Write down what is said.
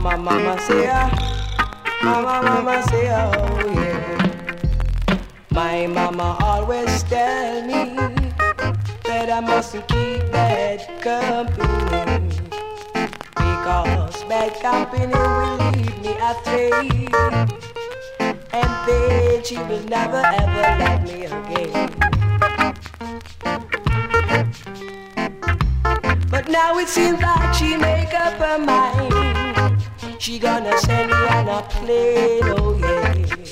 say, ah, mama, mama say, oh yeah. My mama always tell me that I mustn't keep bad company because bad company will lead me astray, and then she will never ever love me again. But now it seems like she mind. She gonna send me on a plane, oh yeah.